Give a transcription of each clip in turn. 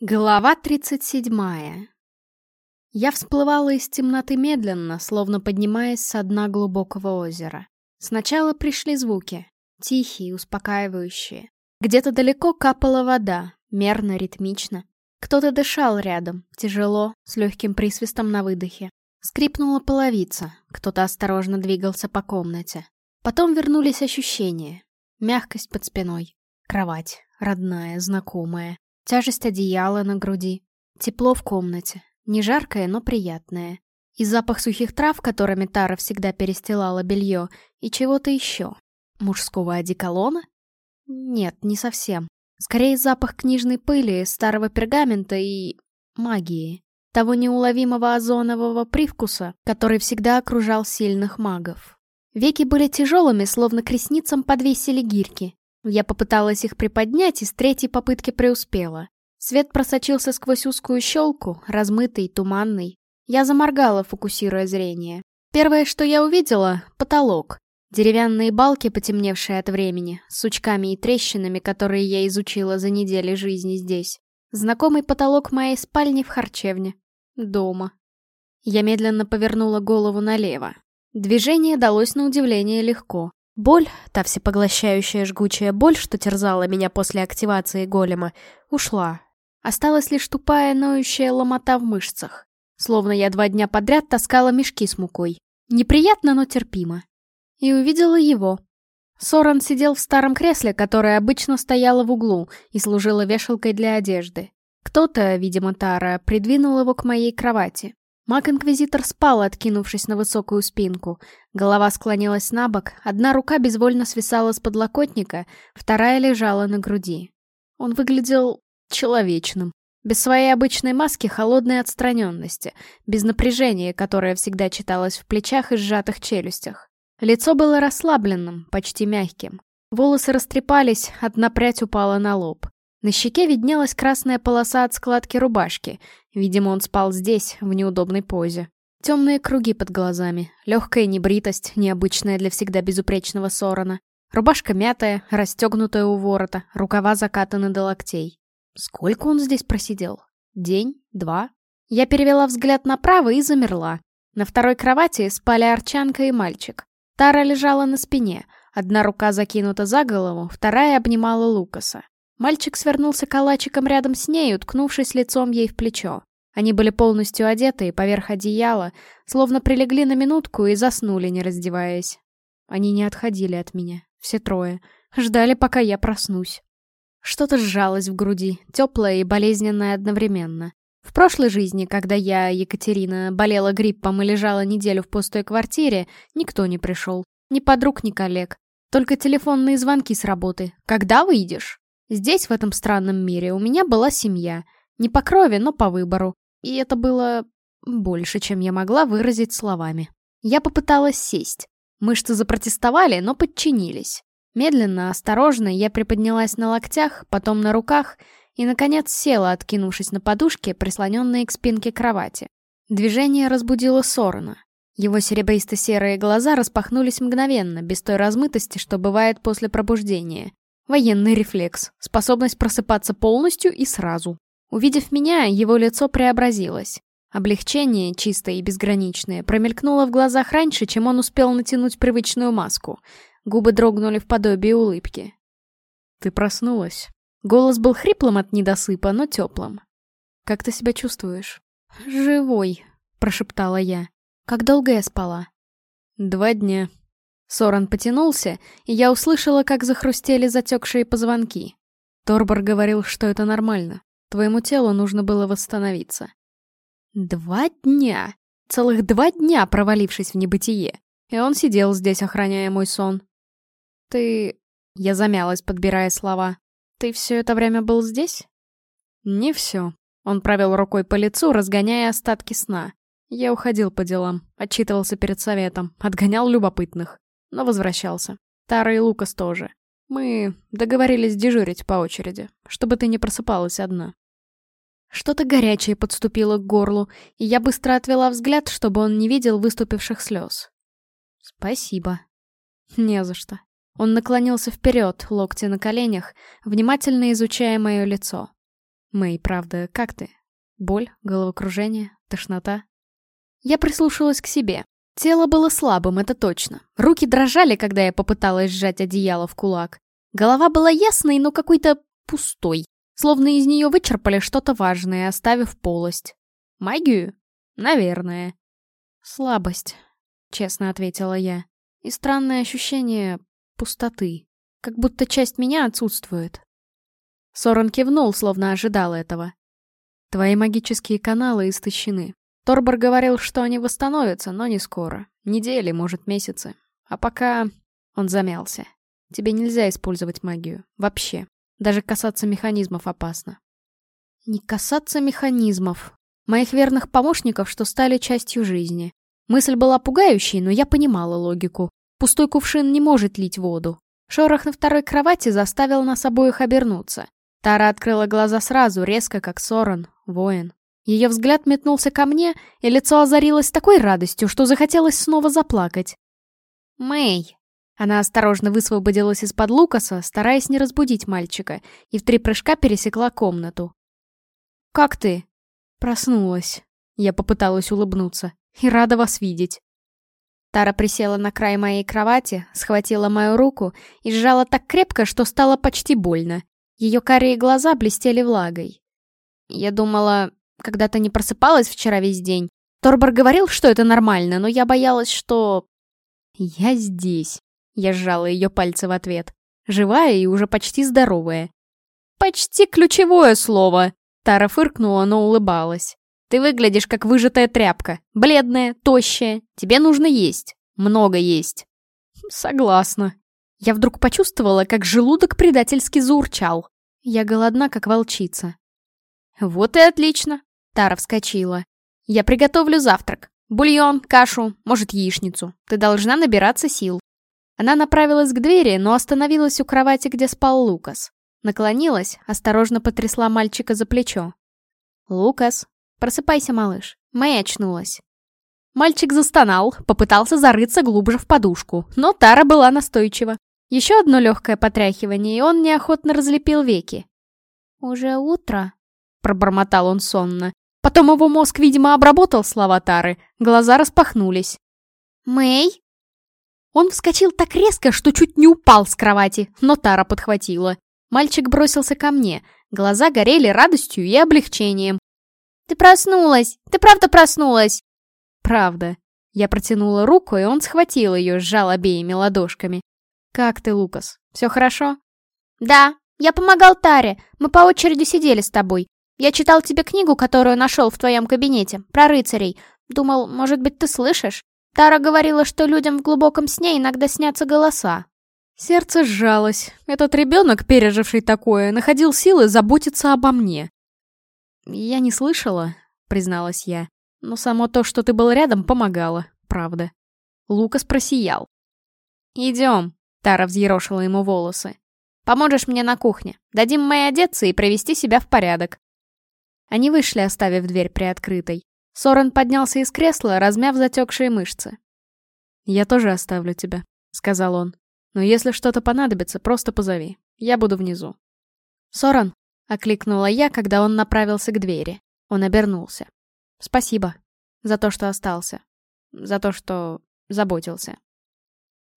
Глава 37. Я всплывала из темноты медленно, словно поднимаясь со дна глубокого озера. Сначала пришли звуки, тихие, успокаивающие. Где-то далеко капала вода, мерно, ритмично. Кто-то дышал рядом, тяжело, с легким присвистом на выдохе. Скрипнула половица, кто-то осторожно двигался по комнате. Потом вернулись ощущения. Мягкость под спиной, кровать, родная, знакомая. Тяжесть одеяла на груди. Тепло в комнате. Не жаркое, но приятное. И запах сухих трав, которыми Тара всегда перестилала белье, и чего-то еще. Мужского одеколона? Нет, не совсем. Скорее запах книжной пыли, старого пергамента и... магии. Того неуловимого озонового привкуса, который всегда окружал сильных магов. Веки были тяжелыми, словно к ресницам подвесили гирьки. Я попыталась их приподнять и с третьей попытки преуспела. Свет просочился сквозь узкую щелку, размытый, туманный. Я заморгала, фокусируя зрение. Первое, что я увидела — потолок. Деревянные балки, потемневшие от времени, с сучками и трещинами, которые я изучила за недели жизни здесь. Знакомый потолок моей спальни в харчевне. Дома. Я медленно повернула голову налево. Движение далось на удивление легко. Боль, та всепоглощающая жгучая боль, что терзала меня после активации голема, ушла. Осталась лишь тупая ноющая ломота в мышцах. Словно я два дня подряд таскала мешки с мукой. Неприятно, но терпимо. И увидела его. Соран сидел в старом кресле, которое обычно стояло в углу и служило вешалкой для одежды. Кто-то, видимо, Тара, придвинул его к моей кровати. Маг-инквизитор спал, откинувшись на высокую спинку. Голова склонилась на бок, одна рука безвольно свисала с подлокотника, вторая лежала на груди. Он выглядел человечным. Без своей обычной маски холодной отстраненности, без напряжения, которое всегда читалось в плечах и сжатых челюстях. Лицо было расслабленным, почти мягким. Волосы растрепались, одна прядь упала на лоб. На щеке виднелась красная полоса от складки рубашки. Видимо, он спал здесь, в неудобной позе. Темные круги под глазами, легкая небритость, необычная для всегда безупречного Сорона. Рубашка мятая, расстегнутая у ворота, рукава закатаны до локтей. Сколько он здесь просидел? День? Два? Я перевела взгляд направо и замерла. На второй кровати спали Арчанка и мальчик. Тара лежала на спине, одна рука закинута за голову, вторая обнимала Лукаса. Мальчик свернулся калачиком рядом с ней, уткнувшись лицом ей в плечо. Они были полностью одеты, поверх одеяла, словно прилегли на минутку и заснули, не раздеваясь. Они не отходили от меня, все трое. Ждали, пока я проснусь. Что-то сжалось в груди, теплое и болезненное одновременно. В прошлой жизни, когда я, Екатерина, болела гриппом и лежала неделю в пустой квартире, никто не пришел. Ни подруг, ни коллег. Только телефонные звонки с работы. «Когда выйдешь?» Здесь, в этом странном мире, у меня была семья. Не по крови, но по выбору. И это было больше, чем я могла выразить словами. Я попыталась сесть. Мышцы запротестовали, но подчинились. Медленно, осторожно я приподнялась на локтях, потом на руках и, наконец, села, откинувшись на подушке, прислоненные к спинке кровати. Движение разбудило Сорона. Его серебристо-серые глаза распахнулись мгновенно, без той размытости, что бывает после пробуждения. Военный рефлекс, способность просыпаться полностью и сразу. Увидев меня, его лицо преобразилось. Облегчение, чистое и безграничное, промелькнуло в глазах раньше, чем он успел натянуть привычную маску. Губы дрогнули в подобие улыбки. «Ты проснулась?» Голос был хриплым от недосыпа, но теплым. «Как ты себя чувствуешь?» «Живой», — прошептала я. «Как долго я спала?» «Два дня», Соран потянулся, и я услышала, как захрустели затекшие позвонки. Торбор говорил, что это нормально. Твоему телу нужно было восстановиться. Два дня! Целых два дня провалившись в небытие. И он сидел здесь, охраняя мой сон. Ты... Я замялась, подбирая слова. Ты все это время был здесь? Не все. Он провел рукой по лицу, разгоняя остатки сна. Я уходил по делам, отчитывался перед советом, отгонял любопытных но возвращался. Тара и Лукас тоже. Мы договорились дежурить по очереди, чтобы ты не просыпалась одна. Что-то горячее подступило к горлу, и я быстро отвела взгляд, чтобы он не видел выступивших слез. «Спасибо». «Не за что». Он наклонился вперед, локти на коленях, внимательно изучая мое лицо. Мэй, правда, как ты? Боль, головокружение, тошнота? Я прислушалась к себе. Тело было слабым, это точно. Руки дрожали, когда я попыталась сжать одеяло в кулак. Голова была ясной, но какой-то пустой. Словно из нее вычерпали что-то важное, оставив полость. Магию? Наверное. Слабость, честно ответила я. И странное ощущение пустоты. Как будто часть меня отсутствует. Сорон кивнул, словно ожидал этого. Твои магические каналы истощены. Торбор говорил, что они восстановятся, но не скоро. Недели, может, месяцы. А пока... Он замялся. Тебе нельзя использовать магию. Вообще. Даже касаться механизмов опасно. Не касаться механизмов. Моих верных помощников, что стали частью жизни. Мысль была пугающей, но я понимала логику. Пустой кувшин не может лить воду. Шорох на второй кровати заставил нас обоих обернуться. Тара открыла глаза сразу, резко, как Сорон, воин. Ее взгляд метнулся ко мне, и лицо озарилось такой радостью, что захотелось снова заплакать. «Мэй!» Она осторожно высвободилась из-под Лукаса, стараясь не разбудить мальчика, и в три прыжка пересекла комнату. «Как ты?» «Проснулась». Я попыталась улыбнуться. «И рада вас видеть». Тара присела на край моей кровати, схватила мою руку и сжала так крепко, что стало почти больно. Ее карие глаза блестели влагой. Я думала, когда ты не просыпалась вчера весь день. Торбор говорил, что это нормально, но я боялась, что... Я здесь. Я сжала ее пальцы в ответ. Живая и уже почти здоровая. Почти ключевое слово. Тара фыркнула, но улыбалась. Ты выглядишь как выжатая тряпка. Бледная, тощая. Тебе нужно есть. Много есть. Согласна. Я вдруг почувствовала, как желудок предательски заурчал. Я голодна, как волчица. Вот и отлично. Тара вскочила. Я приготовлю завтрак. Бульон, кашу, может, яичницу. Ты должна набираться сил. Она направилась к двери, но остановилась у кровати, где спал Лукас. Наклонилась, осторожно потрясла мальчика за плечо. «Лукас, просыпайся, малыш». Мэй очнулась. Мальчик застонал, попытался зарыться глубже в подушку, но Тара была настойчива. Еще одно легкое потряхивание, и он неохотно разлепил веки. «Уже утро?» — пробормотал он сонно. Потом его мозг, видимо, обработал слова Тары, глаза распахнулись. «Мэй?» Он вскочил так резко, что чуть не упал с кровати, но Тара подхватила. Мальчик бросился ко мне, глаза горели радостью и облегчением. «Ты проснулась! Ты правда проснулась?» «Правда». Я протянула руку, и он схватил ее, сжал обеими ладошками. «Как ты, Лукас? Все хорошо?» «Да, я помогал Таре. Мы по очереди сидели с тобой. Я читал тебе книгу, которую нашел в твоем кабинете, про рыцарей. Думал, может быть, ты слышишь? Тара говорила, что людям в глубоком сне иногда снятся голоса». Сердце сжалось. Этот ребенок, переживший такое, находил силы заботиться обо мне. «Я не слышала», — призналась я. «Но само то, что ты был рядом, помогало, правда». Лукас просиял. «Идем», Тара взъерошила ему волосы. «Поможешь мне на кухне. Дадим Мэй одеться и привести себя в порядок». Они вышли, оставив дверь приоткрытой. Сорен поднялся из кресла, размяв затекшие мышцы. «Я тоже оставлю тебя», — сказал он. «Но если что-то понадобится, просто позови. Я буду внизу». «Сорен», — окликнула я, когда он направился к двери. Он обернулся. «Спасибо. За то, что остался. За то, что заботился».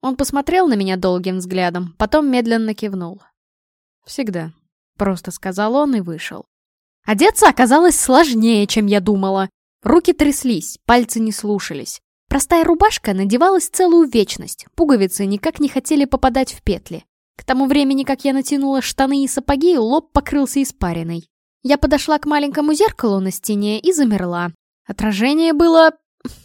Он посмотрел на меня долгим взглядом, потом медленно кивнул. «Всегда», — просто сказал он и вышел. Одеться оказалось сложнее, чем я думала. Руки тряслись, пальцы не слушались. Простая рубашка надевалась целую вечность, пуговицы никак не хотели попадать в петли. К тому времени, как я натянула штаны и сапоги, лоб покрылся испариной. Я подошла к маленькому зеркалу на стене и замерла. Отражение было...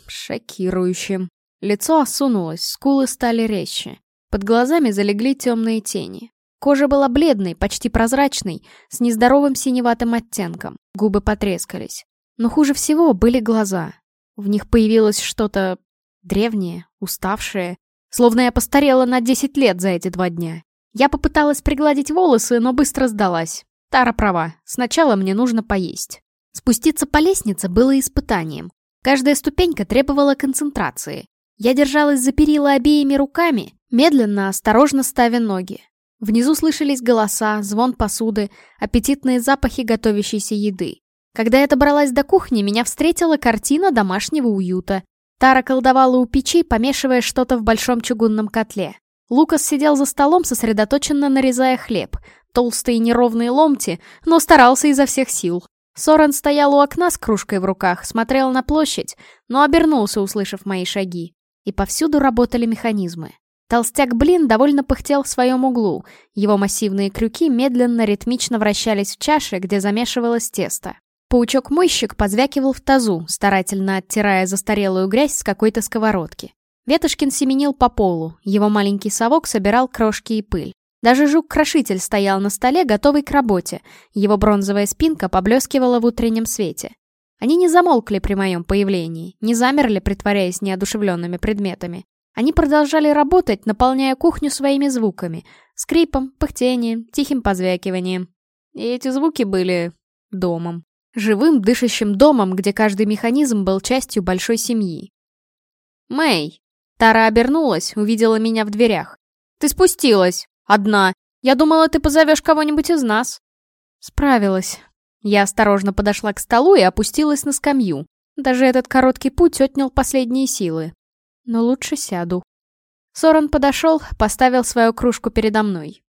шокирующим. Лицо осунулось, скулы стали резче. Под глазами залегли темные тени. Кожа была бледной, почти прозрачной, с нездоровым синеватым оттенком. Губы потрескались. Но хуже всего были глаза. В них появилось что-то древнее, уставшее. Словно я постарела на 10 лет за эти два дня. Я попыталась пригладить волосы, но быстро сдалась. Тара права, сначала мне нужно поесть. Спуститься по лестнице было испытанием. Каждая ступенька требовала концентрации. Я держалась за перила обеими руками, медленно, осторожно ставя ноги. Внизу слышались голоса, звон посуды, аппетитные запахи готовящейся еды. Когда я добралась до кухни, меня встретила картина домашнего уюта. Тара колдовала у печи, помешивая что-то в большом чугунном котле. Лукас сидел за столом, сосредоточенно нарезая хлеб. Толстые неровные ломти, но старался изо всех сил. Сорен стоял у окна с кружкой в руках, смотрел на площадь, но обернулся, услышав мои шаги. И повсюду работали механизмы. Толстяк-блин довольно пыхтел в своем углу. Его массивные крюки медленно, ритмично вращались в чаше, где замешивалось тесто. Паучок-мойщик позвякивал в тазу, старательно оттирая застарелую грязь с какой-то сковородки. Ветошкин семенил по полу, его маленький совок собирал крошки и пыль. Даже жук-крошитель стоял на столе, готовый к работе. Его бронзовая спинка поблескивала в утреннем свете. Они не замолкли при моем появлении, не замерли, притворяясь неодушевленными предметами. Они продолжали работать, наполняя кухню своими звуками. Скрипом, пыхтением, тихим позвякиванием. И эти звуки были... домом. Живым, дышащим домом, где каждый механизм был частью большой семьи. «Мэй!» Тара обернулась, увидела меня в дверях. «Ты спустилась! Одна! Я думала, ты позовешь кого-нибудь из нас!» Справилась. Я осторожно подошла к столу и опустилась на скамью. Даже этот короткий путь отнял последние силы. Но лучше сяду. Соран подошел, поставил свою кружку передо мной.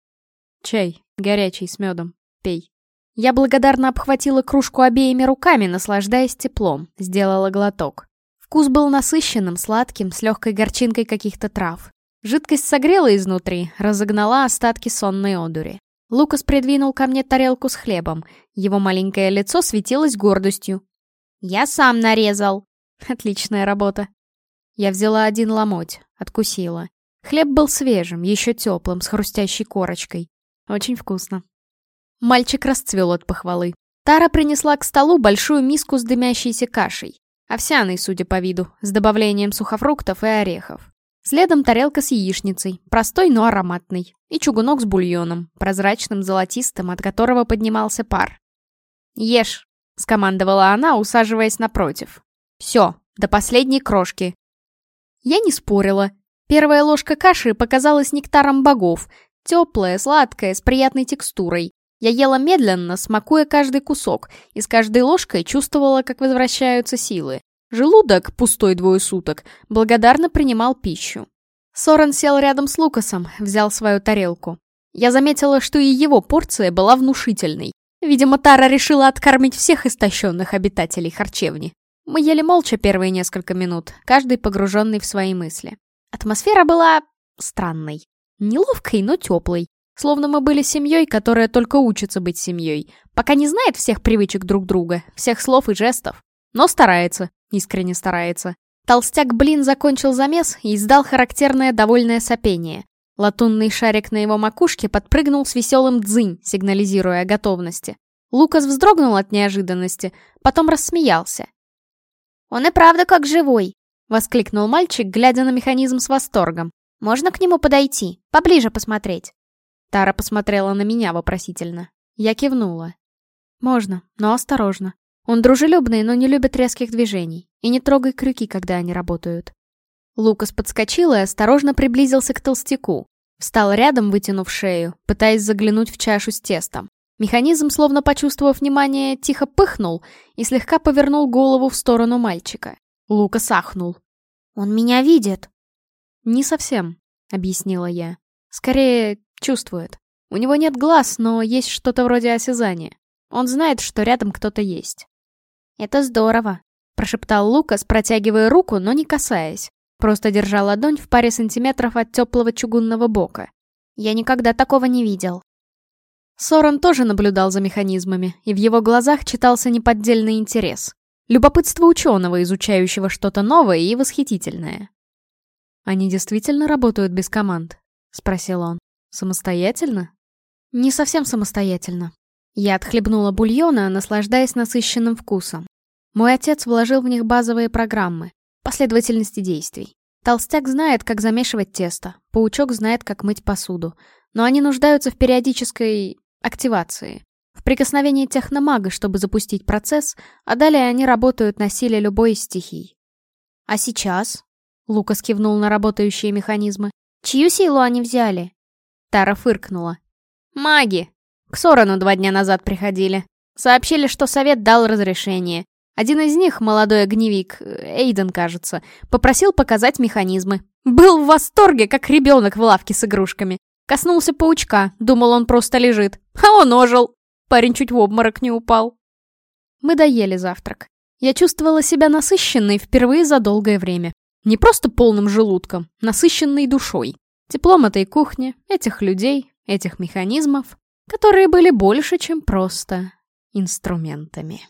«Чай, горячий, с медом. Пей». Я благодарно обхватила кружку обеими руками, наслаждаясь теплом, сделала глоток. Вкус был насыщенным, сладким, с легкой горчинкой каких-то трав. Жидкость согрела изнутри, разогнала остатки сонной одури. Лукас придвинул ко мне тарелку с хлебом. Его маленькое лицо светилось гордостью. «Я сам нарезал!» Отличная работа. Я взяла один ломоть, откусила. Хлеб был свежим, еще теплым, с хрустящей корочкой. Очень вкусно. Мальчик расцвел от похвалы. Тара принесла к столу большую миску с дымящейся кашей. Овсяной, судя по виду, с добавлением сухофруктов и орехов. Следом тарелка с яичницей, простой, но ароматный. И чугунок с бульоном, прозрачным, золотистым, от которого поднимался пар. «Ешь», — скомандовала она, усаживаясь напротив. «Все, до последней крошки». Я не спорила. Первая ложка каши показалась нектаром богов. Теплая, сладкая, с приятной текстурой. Я ела медленно, смакуя каждый кусок, и с каждой ложкой чувствовала, как возвращаются силы. Желудок, пустой двое суток, благодарно принимал пищу. Сорен сел рядом с Лукасом, взял свою тарелку. Я заметила, что и его порция была внушительной. Видимо, Тара решила откормить всех истощенных обитателей харчевни. Мы ели молча первые несколько минут, каждый погруженный в свои мысли. Атмосфера была... странной. Неловкой, но теплой. Словно мы были семьей, которая только учится быть семьей. Пока не знает всех привычек друг друга, всех слов и жестов. Но старается, искренне старается. Толстяк, блин, закончил замес и издал характерное довольное сопение. Латунный шарик на его макушке подпрыгнул с веселым дзынь, сигнализируя о готовности. Лукас вздрогнул от неожиданности, потом рассмеялся. «Он и правда как живой!» — воскликнул мальчик, глядя на механизм с восторгом. «Можно к нему подойти? Поближе посмотреть?» Тара посмотрела на меня вопросительно. Я кивнула. «Можно, но осторожно. Он дружелюбный, но не любит резких движений. И не трогай крюки, когда они работают». Лукас подскочил и осторожно приблизился к толстяку. Встал рядом, вытянув шею, пытаясь заглянуть в чашу с тестом. Механизм, словно почувствовав внимание, тихо пыхнул и слегка повернул голову в сторону мальчика. Лукас ахнул. «Он меня видит!» «Не совсем», — объяснила я. «Скорее, Чувствует. У него нет глаз, но есть что-то вроде осязания. Он знает, что рядом кто-то есть. «Это здорово», — прошептал Лукас, протягивая руку, но не касаясь. Просто держа ладонь в паре сантиметров от теплого чугунного бока. «Я никогда такого не видел». Сорон тоже наблюдал за механизмами, и в его глазах читался неподдельный интерес. Любопытство ученого, изучающего что-то новое и восхитительное. «Они действительно работают без команд?» — спросил он. Самостоятельно? Не совсем самостоятельно. Я отхлебнула бульона, наслаждаясь насыщенным вкусом. Мой отец вложил в них базовые программы, последовательности действий. Толстяк знает, как замешивать тесто, паучок знает, как мыть посуду, но они нуждаются в периодической активации, в прикосновении техномага, чтобы запустить процесс, а далее они работают на силе любой из стихий. «А сейчас?» — Лукас кивнул на работающие механизмы. «Чью силу они взяли?» Тара фыркнула. «Маги! К Сорану два дня назад приходили. Сообщили, что совет дал разрешение. Один из них, молодой огневик, Эйден, кажется, попросил показать механизмы. Был в восторге, как ребенок в лавке с игрушками. Коснулся паучка, думал, он просто лежит. А он ожил. Парень чуть в обморок не упал. Мы доели завтрак. Я чувствовала себя насыщенной впервые за долгое время. Не просто полным желудком, насыщенной душой. Теплом этой кухни, этих людей, этих механизмов, которые были больше, чем просто инструментами.